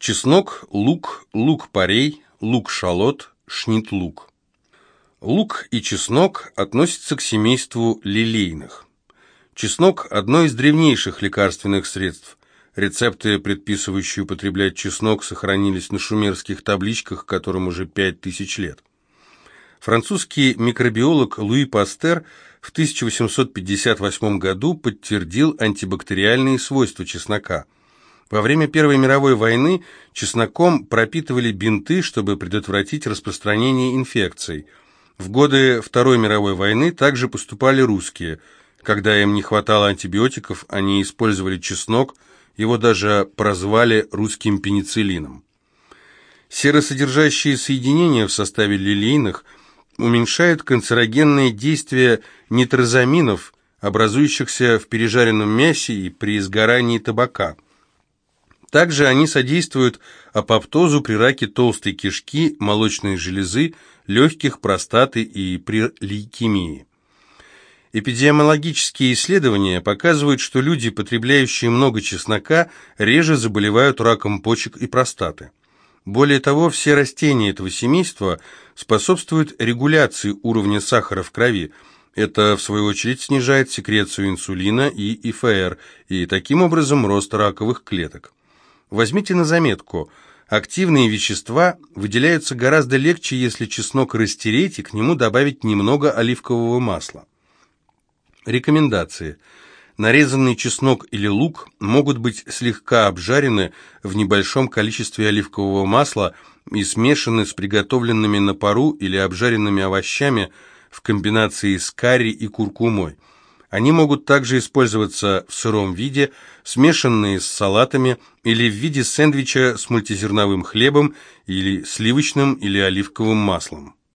Чеснок, лук, лук-порей, лук-шалот, шнит-лук. Лук и чеснок относятся к семейству лилейных. Чеснок – одно из древнейших лекарственных средств. Рецепты, предписывающие употреблять чеснок, сохранились на шумерских табличках, которым уже пять тысяч лет. Французский микробиолог Луи Пастер в 1858 году подтвердил антибактериальные свойства чеснока. Во время Первой мировой войны чесноком пропитывали бинты, чтобы предотвратить распространение инфекций. В годы Второй мировой войны также поступали русские – когда им не хватало антибиотиков, они использовали чеснок, его даже прозвали русским пенициллином. Серосодержащие соединения в составе лилейных уменьшают канцерогенное действие нитрозаминов, образующихся в пережаренном мясе и при сгорании табака. Также они содействуют апоптозу при раке толстой кишки, молочной железы, легких, простаты и при лейкемии. Эпидемиологические исследования показывают, что люди, потребляющие много чеснока, реже заболевают раком почек и простаты. Более того, все растения этого семейства способствуют регуляции уровня сахара в крови. Это, в свою очередь, снижает секрецию инсулина и ИФР, и таким образом рост раковых клеток. Возьмите на заметку, активные вещества выделяются гораздо легче, если чеснок растереть и к нему добавить немного оливкового масла. Рекомендации. Нарезанный чеснок или лук могут быть слегка обжарены в небольшом количестве оливкового масла и смешаны с приготовленными на пару или обжаренными овощами в комбинации с карри и куркумой. Они могут также использоваться в сыром виде, смешанные с салатами или в виде сэндвича с мультизерновым хлебом или сливочным или оливковым маслом.